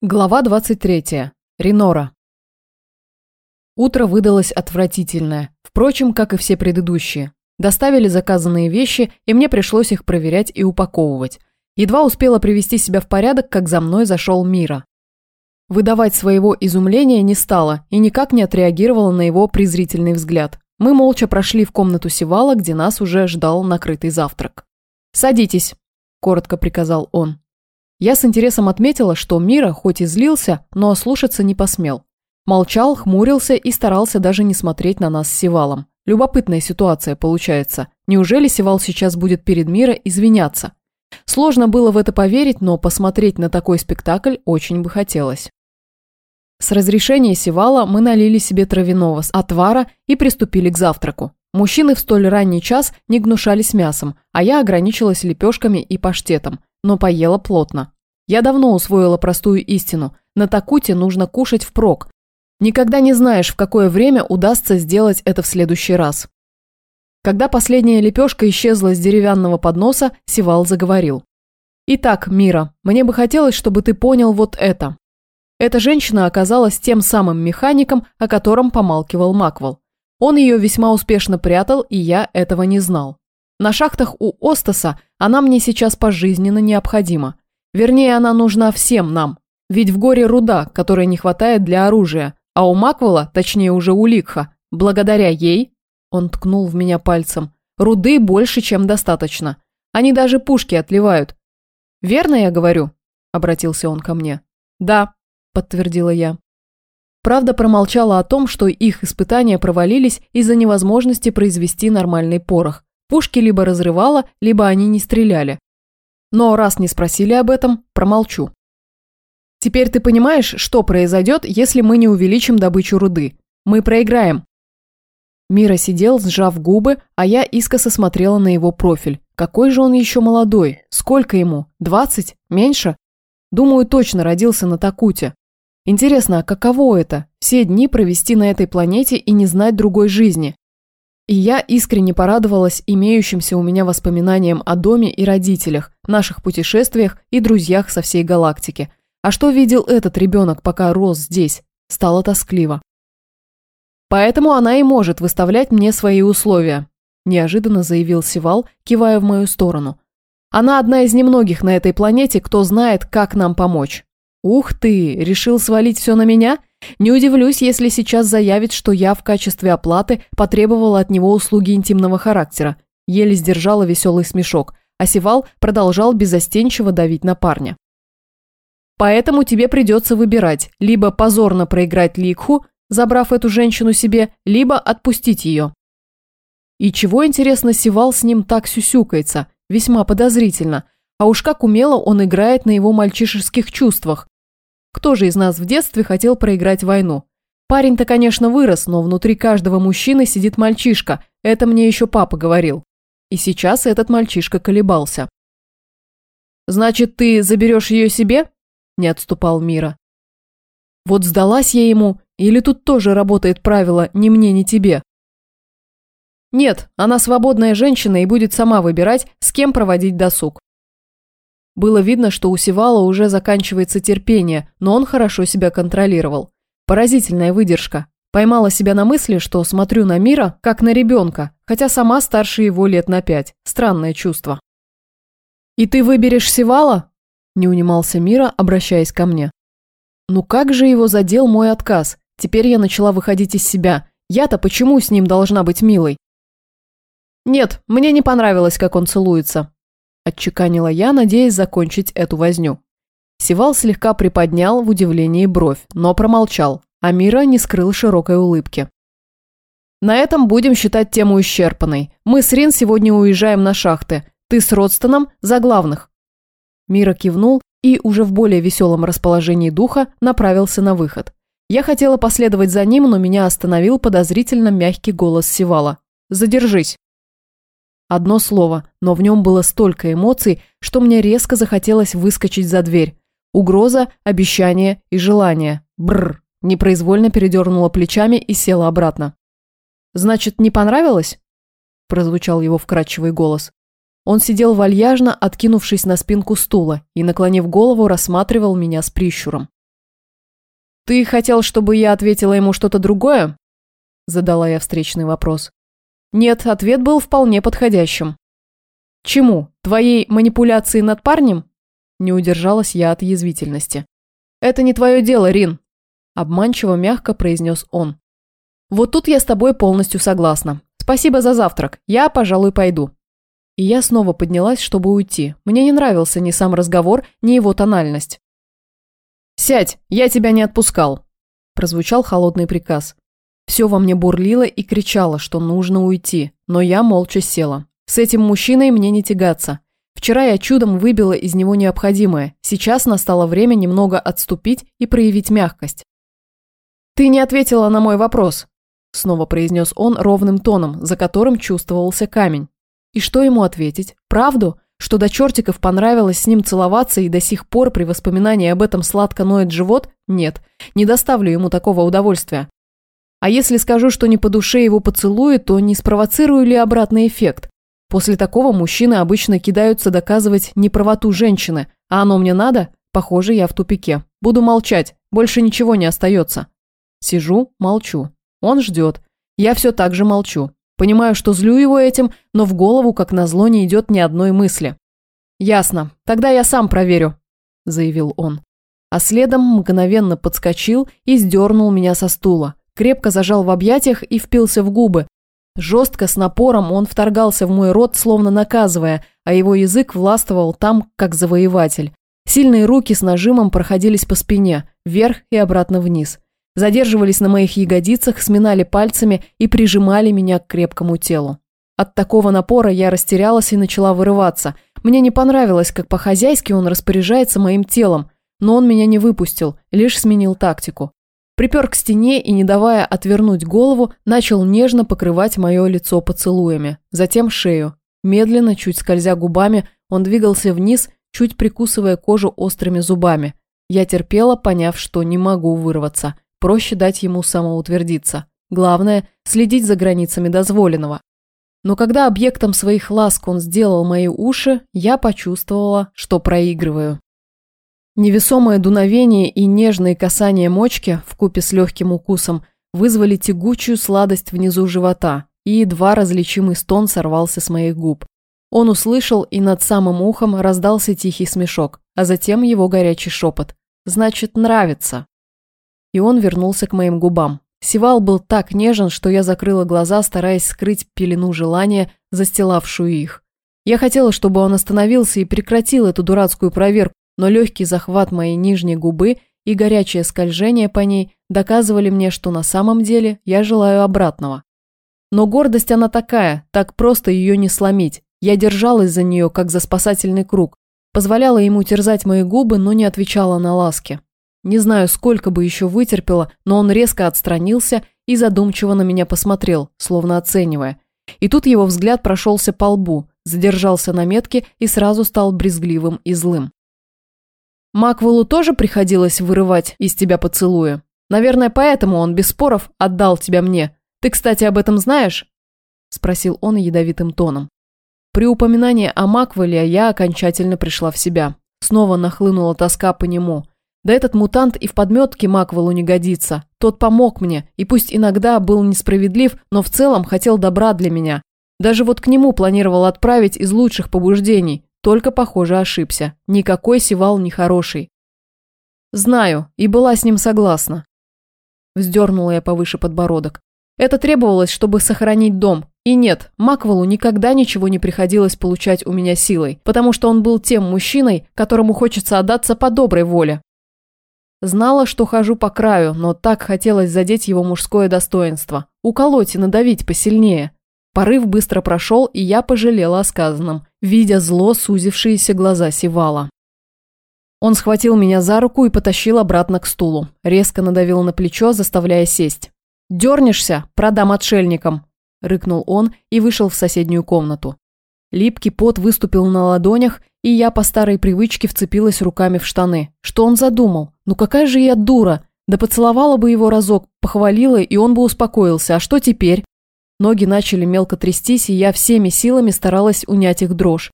Глава 23. Ренора. Утро выдалось отвратительное, впрочем, как и все предыдущие. Доставили заказанные вещи, и мне пришлось их проверять и упаковывать. Едва успела привести себя в порядок, как за мной зашел Мира. Выдавать своего изумления не стала и никак не отреагировала на его презрительный взгляд. Мы молча прошли в комнату Севала, где нас уже ждал накрытый завтрак. «Садитесь», – коротко приказал он. Я с интересом отметила, что Мира хоть и злился, но ослушаться не посмел. Молчал, хмурился и старался даже не смотреть на нас с Севалом. Любопытная ситуация получается. Неужели Севал сейчас будет перед Мира извиняться? Сложно было в это поверить, но посмотреть на такой спектакль очень бы хотелось. С разрешения Севала мы налили себе травяного с отвара и приступили к завтраку. Мужчины в столь ранний час не гнушались мясом, а я ограничилась лепешками и паштетом, но поела плотно. Я давно усвоила простую истину. На такуте нужно кушать впрок. Никогда не знаешь, в какое время удастся сделать это в следующий раз. Когда последняя лепешка исчезла с деревянного подноса, Сивал заговорил. «Итак, Мира, мне бы хотелось, чтобы ты понял вот это. Эта женщина оказалась тем самым механиком, о котором помалкивал Маквел. Он ее весьма успешно прятал, и я этого не знал. На шахтах у Остаса она мне сейчас пожизненно необходима. Вернее, она нужна всем нам. Ведь в горе руда, которой не хватает для оружия. А у Маквела, точнее уже у Ликха, благодаря ей, он ткнул в меня пальцем, руды больше, чем достаточно. Они даже пушки отливают. «Верно я говорю?» – обратился он ко мне. «Да», – подтвердила я. Правда промолчала о том, что их испытания провалились из-за невозможности произвести нормальный порох. Пушки либо разрывало, либо они не стреляли. Но раз не спросили об этом, промолчу. Теперь ты понимаешь, что произойдет, если мы не увеличим добычу руды? Мы проиграем. Мира сидел, сжав губы, а я искоса смотрела на его профиль. Какой же он еще молодой? Сколько ему? Двадцать? Меньше? Думаю, точно родился на Такуте. Интересно, а каково это? Все дни провести на этой планете и не знать другой жизни? И я искренне порадовалась имеющимся у меня воспоминаниям о доме и родителях, наших путешествиях и друзьях со всей галактики. А что видел этот ребенок, пока рос здесь? Стало тоскливо. Поэтому она и может выставлять мне свои условия, неожиданно заявил Сивал, кивая в мою сторону. Она одна из немногих на этой планете, кто знает, как нам помочь. Ух ты, решил свалить все на меня? Не удивлюсь, если сейчас заявит, что я в качестве оплаты потребовала от него услуги интимного характера. Еле сдержала веселый смешок, а Севал продолжал безостенчиво давить на парня. Поэтому тебе придется выбирать, либо позорно проиграть Ликху, забрав эту женщину себе, либо отпустить ее. И чего, интересно, Севал с ним так сюсюкается? Весьма подозрительно. А уж как умело он играет на его мальчишеских чувствах. Кто же из нас в детстве хотел проиграть войну? Парень-то, конечно, вырос, но внутри каждого мужчины сидит мальчишка. Это мне еще папа говорил. И сейчас этот мальчишка колебался. «Значит, ты заберешь ее себе?» – не отступал Мира. Вот сдалась я ему, или тут тоже работает правило «ни мне, ни тебе»? Нет, она свободная женщина и будет сама выбирать, с кем проводить досуг. Было видно, что у Севала уже заканчивается терпение, но он хорошо себя контролировал. Поразительная выдержка. Поймала себя на мысли, что смотрю на мира, как на ребенка, хотя сама старше его лет на пять. Странное чувство. «И ты выберешь Севала?» – не унимался Мира, обращаясь ко мне. «Ну как же его задел мой отказ? Теперь я начала выходить из себя. Я-то почему с ним должна быть милой?» «Нет, мне не понравилось, как он целуется», отчеканила я, надеясь закончить эту возню. Севал слегка приподнял в удивлении бровь, но промолчал, а Мира не скрыл широкой улыбки. На этом будем считать тему исчерпанной. Мы с Рин сегодня уезжаем на шахты. Ты с Родстоном за главных. Мира кивнул и уже в более веселом расположении духа направился на выход. Я хотела последовать за ним, но меня остановил подозрительно мягкий голос Севала. «Задержись». Одно слово, но в нем было столько эмоций, что мне резко захотелось выскочить за дверь. Угроза, обещание и желание. Бррр. Непроизвольно передернула плечами и села обратно. «Значит, не понравилось?» Прозвучал его вкрадчивый голос. Он сидел вальяжно, откинувшись на спинку стула и, наклонив голову, рассматривал меня с прищуром. «Ты хотел, чтобы я ответила ему что-то другое?» Задала я встречный вопрос. Нет, ответ был вполне подходящим. «Чему? Твоей манипуляции над парнем?» Не удержалась я от язвительности. «Это не твое дело, Рин», – обманчиво мягко произнес он. «Вот тут я с тобой полностью согласна. Спасибо за завтрак. Я, пожалуй, пойду». И я снова поднялась, чтобы уйти. Мне не нравился ни сам разговор, ни его тональность. «Сядь, я тебя не отпускал», – прозвучал холодный приказ. Все во мне бурлило и кричало, что нужно уйти, но я молча села. С этим мужчиной мне не тягаться. Вчера я чудом выбила из него необходимое. Сейчас настало время немного отступить и проявить мягкость. «Ты не ответила на мой вопрос», – снова произнес он ровным тоном, за которым чувствовался камень. И что ему ответить? Правду? Что до чертиков понравилось с ним целоваться и до сих пор при воспоминании об этом сладко ноет живот? Нет, не доставлю ему такого удовольствия. А если скажу, что не по душе его поцелуи, то не спровоцирую ли обратный эффект? После такого мужчины обычно кидаются доказывать неправоту женщины, а оно мне надо? Похоже, я в тупике. Буду молчать, больше ничего не остается. Сижу, молчу. Он ждет. Я все так же молчу. Понимаю, что злю его этим, но в голову, как назло, не идет ни одной мысли. «Ясно. Тогда я сам проверю», – заявил он. А следом мгновенно подскочил и сдернул меня со стула. Крепко зажал в объятиях и впился в губы, Жестко, с напором он вторгался в мой рот, словно наказывая, а его язык властвовал там, как завоеватель. Сильные руки с нажимом проходились по спине, вверх и обратно вниз. Задерживались на моих ягодицах, сминали пальцами и прижимали меня к крепкому телу. От такого напора я растерялась и начала вырываться. Мне не понравилось, как по-хозяйски он распоряжается моим телом, но он меня не выпустил, лишь сменил тактику. Припер к стене и, не давая отвернуть голову, начал нежно покрывать мое лицо поцелуями, затем шею. Медленно, чуть скользя губами, он двигался вниз, чуть прикусывая кожу острыми зубами. Я терпела, поняв, что не могу вырваться. Проще дать ему самоутвердиться. Главное – следить за границами дозволенного. Но когда объектом своих ласк он сделал мои уши, я почувствовала, что проигрываю. Невесомое дуновение и нежные касания мочки, вкупе с легким укусом, вызвали тягучую сладость внизу живота, и едва различимый стон сорвался с моих губ. Он услышал, и над самым ухом раздался тихий смешок, а затем его горячий шепот. «Значит, нравится». И он вернулся к моим губам. Сивал был так нежен, что я закрыла глаза, стараясь скрыть пелену желания, застилавшую их. Я хотела, чтобы он остановился и прекратил эту дурацкую проверку, но легкий захват моей нижней губы и горячее скольжение по ней доказывали мне, что на самом деле я желаю обратного. Но гордость она такая, так просто ее не сломить. Я держалась за нее, как за спасательный круг, позволяла ему терзать мои губы, но не отвечала на ласки. Не знаю, сколько бы еще вытерпела, но он резко отстранился и задумчиво на меня посмотрел, словно оценивая. И тут его взгляд прошелся по лбу, задержался на метке и сразу стал брезгливым и злым. Маквеллу тоже приходилось вырывать из тебя поцелуя. Наверное, поэтому он без споров отдал тебя мне. Ты, кстати, об этом знаешь?» Спросил он ядовитым тоном. При упоминании о Маквелле я окончательно пришла в себя. Снова нахлынула тоска по нему. Да этот мутант и в подметке Маквеллу не годится. Тот помог мне, и пусть иногда был несправедлив, но в целом хотел добра для меня. Даже вот к нему планировал отправить из лучших побуждений, только, похоже, ошибся. Никакой Сивал не хороший. Знаю, и была с ним согласна. Вздернула я повыше подбородок. Это требовалось, чтобы сохранить дом. И нет, Маквелу никогда ничего не приходилось получать у меня силой, потому что он был тем мужчиной, которому хочется отдаться по доброй воле. Знала, что хожу по краю, но так хотелось задеть его мужское достоинство. Уколоть и надавить посильнее. Порыв быстро прошел, и я пожалела о сказанном видя зло сузившиеся глаза Сивала. Он схватил меня за руку и потащил обратно к стулу. Резко надавил на плечо, заставляя сесть. «Дернешься? Продам отшельникам!» – рыкнул он и вышел в соседнюю комнату. Липкий пот выступил на ладонях, и я по старой привычке вцепилась руками в штаны. Что он задумал? Ну какая же я дура! Да поцеловала бы его разок, похвалила, и он бы успокоился. А что теперь? Ноги начали мелко трястись, и я всеми силами старалась унять их дрожь.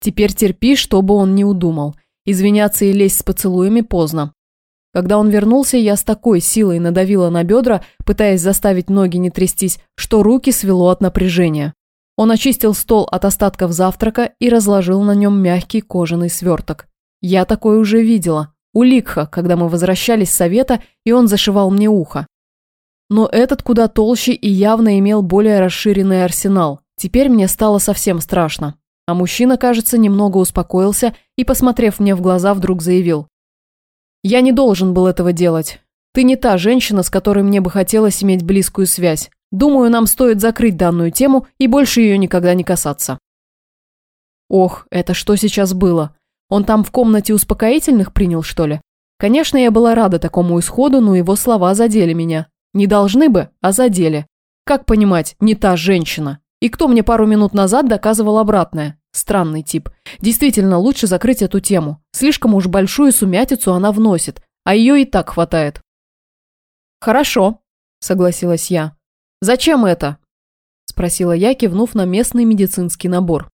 Теперь терпи, чтобы он не удумал. Извиняться и лезть с поцелуями поздно. Когда он вернулся, я с такой силой надавила на бедра, пытаясь заставить ноги не трястись, что руки свело от напряжения. Он очистил стол от остатков завтрака и разложил на нем мягкий кожаный сверток. Я такое уже видела. У Ликха, когда мы возвращались с совета, и он зашивал мне ухо. Но этот куда толще и явно имел более расширенный арсенал. Теперь мне стало совсем страшно. А мужчина, кажется, немного успокоился и, посмотрев мне в глаза, вдруг заявил. «Я не должен был этого делать. Ты не та женщина, с которой мне бы хотелось иметь близкую связь. Думаю, нам стоит закрыть данную тему и больше ее никогда не касаться». Ох, это что сейчас было? Он там в комнате успокоительных принял, что ли? Конечно, я была рада такому исходу, но его слова задели меня. Не должны бы, а задели. Как понимать, не та женщина? И кто мне пару минут назад доказывал обратное? Странный тип. Действительно, лучше закрыть эту тему. Слишком уж большую сумятицу она вносит, а ее и так хватает. «Хорошо», – согласилась я. «Зачем это?» – спросила я, кивнув на местный медицинский набор.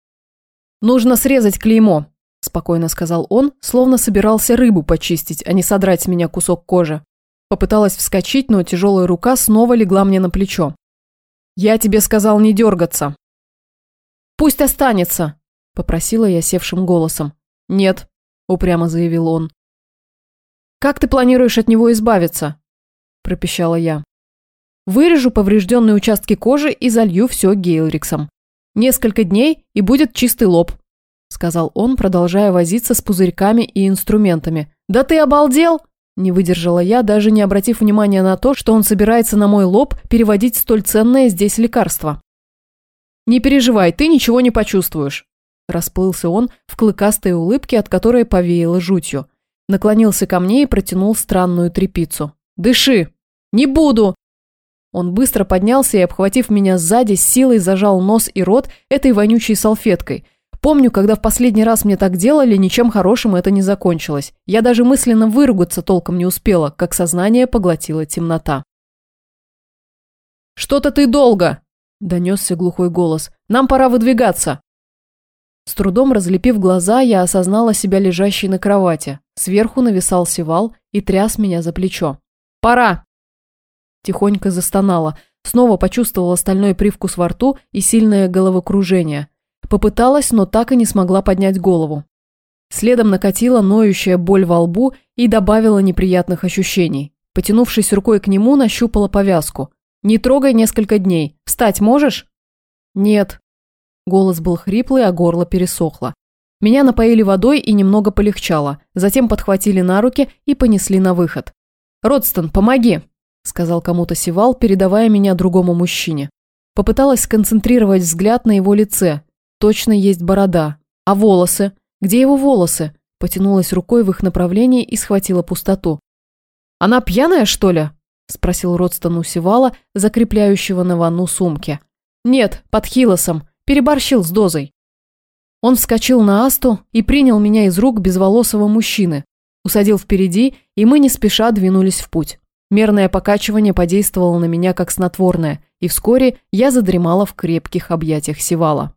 «Нужно срезать клеймо», – спокойно сказал он, словно собирался рыбу почистить, а не содрать с меня кусок кожи. Попыталась вскочить, но тяжелая рука снова легла мне на плечо. «Я тебе сказал не дергаться». «Пусть останется», – попросила я севшим голосом. «Нет», – упрямо заявил он. «Как ты планируешь от него избавиться?» – пропищала я. «Вырежу поврежденные участки кожи и залью все Гейлриксом. Несколько дней, и будет чистый лоб», – сказал он, продолжая возиться с пузырьками и инструментами. «Да ты обалдел?» Не выдержала я, даже не обратив внимания на то, что он собирается на мой лоб переводить столь ценное здесь лекарство. «Не переживай, ты ничего не почувствуешь», – расплылся он в клыкастой улыбке, от которой повеяло жутью. Наклонился ко мне и протянул странную трепицу. «Дыши!» «Не буду!» Он быстро поднялся и, обхватив меня сзади, с силой зажал нос и рот этой вонючей салфеткой – Помню, когда в последний раз мне так делали, ничем хорошим это не закончилось. Я даже мысленно выругаться толком не успела, как сознание поглотила темнота. «Что-то ты долго!» – донесся глухой голос. «Нам пора выдвигаться!» С трудом разлепив глаза, я осознала себя лежащей на кровати. Сверху нависал Севал и тряс меня за плечо. «Пора!» Тихонько застонала, снова почувствовала стальной привкус во рту и сильное головокружение. Попыталась, но так и не смогла поднять голову. Следом накатила ноющая боль во лбу и добавила неприятных ощущений. Потянувшись рукой к нему, нащупала повязку. «Не трогай несколько дней. Встать можешь?» «Нет». Голос был хриплый, а горло пересохло. Меня напоили водой и немного полегчало. Затем подхватили на руки и понесли на выход. «Родстон, помоги!» – сказал кому-то Сивал, передавая меня другому мужчине. Попыталась сконцентрировать взгляд на его лице. Точно есть борода. А волосы? Где его волосы? Потянулась рукой в их направлении и схватила пустоту. «Она пьяная, что ли?» – спросил Родстон у Севала, закрепляющего на ванну сумки. «Нет, под хилосом. Переборщил с дозой». Он вскочил на асту и принял меня из рук безволосого мужчины. Усадил впереди, и мы не спеша двинулись в путь. Мерное покачивание подействовало на меня как снотворное, и вскоре я задремала в крепких объятиях Севала.